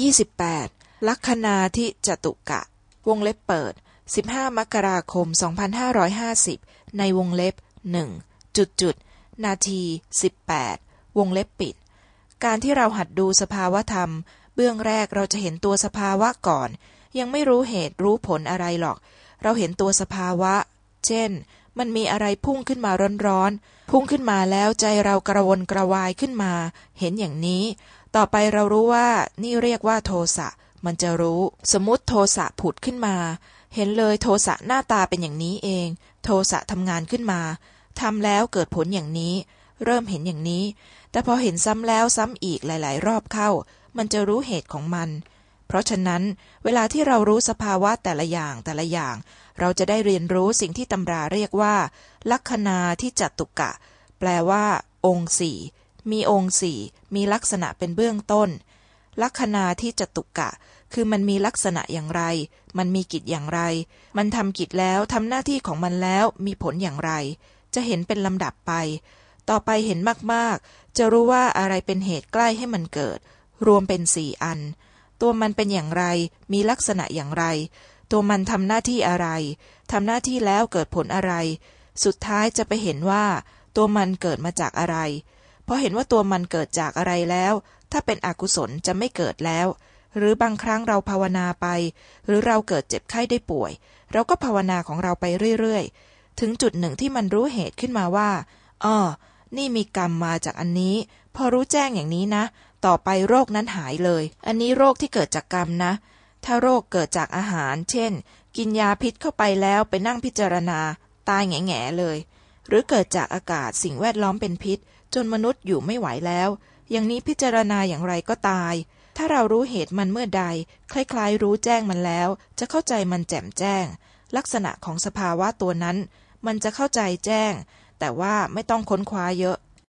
28. ลัคนาทิจตุกะ วงเล็บเปิด15มกราคม2550ในวงเล็บหนึ่งจุดจุดนาที18วงเล็บปิด การที่เราหัดดูสภาวธรรม เบื้องแรกเราจะเห็นตัวสภาวะก่อน ยังไม่รู้เหตุรู้ผลอะไรหรอก เราเห็นตัวสภาวะ เช่น มันมีอะไรพุ่งขึ้นมาร้อนๆ พุ่งขึ้นมาแล้วใจเรากระวนกระวายขึ้นมา เห็นอย่างนี้ ต่อไปเรารู้ว่านี่เรียกว่าโทสะ มันจะรู้ สมมติโทสะผุดขึ้นมา เห็นเลยโทสะหน้าตาเป็นอย่างนี้เอง โทสะทำงานขึ้นมาทำแล้วเกิดผลอย่างนี้ เริ่มเห็นอย่างนี้ แต่พอเห็นซ้ำแล้วซ้ำอีกหลาย ๆ รอบเข้า มันจะรู้เหตุของมัน เพราะฉะนั้น เวลาที่เรารู้สภาวะแต่ละอย่างแต่ละอย่าง เราจะได้เรียนรู้สิ่งที่ตำราเรียกว่า ลัคนาที่จัตุกะ แปลว่า องค์สี่ มีองค์สี่มีลักษณะเป็นเบื้องต้น ลัคนาที่จตุกะ คือมันมีลักษณะอย่างไร มันมีกิจอย่างไร มันทำกิจแล้วทำหน้าที่ของมันแล้วมีผลอย่างไร จะเห็นเป็นลำดับไป ต่อไปเห็นมากๆ จะรู้ว่าอะไรเป็นเหตุใกล้ให้มันเกิด รวมเป็นสี่อัน ตัวมันเป็นอย่างไร มีลักษณะอย่างไร ตัวมันทำหน้าที่อะไรทำหน้าที่แล้วเกิดผลอะไร สุดท้ายจะไปเห็นว่า ตัวมันเกิดมาจากอะไร พอเห็นว่าตัวมันเกิดจากอะไรแล้ว ถ้าเป็นอกุศลจะไม่เกิดแล้ว หรือบางครั้งเราภาวนาไป หรือเราเกิดเจ็บไข้ได้ป่วย เราก็ภาวนาของเราไปเรื่อยๆ ถึงจุดหนึ่งที่มันรู้เหตุขึ้นมาว่าอ๋อนี่มีกรรมมาจากอันนี้ พอรู้แจ้งอย่างนี้นะ ต่อไปโรคนั้นหายเลย อันนี้โรคที่เกิดจากกรรมนะ ถ้าโรคเกิดจากอาหาร เช่น กินยาพิษเข้าไปแล้วไปนั่งพิจารณา ตายแง่ๆเลย หรือเกิดจากอากาศสิ่งแวดล้อมเป็นพิษ จนมนุษย์อยู่ไม่ไหวแล้ว อย่างนี้พิจารณาอย่างไรก็ตาย ถ้าเรารู้เหตุมันเมื่อใด คล้ายๆ รู้แจ้งมันแล้ว จะเข้าใจมันแจ่มแจ้ง ลักษณะของสภาวะตัวนั้น มันจะเข้าใจแจ้ง แต่ว่าไม่ต้องค้นคว้าเยอะ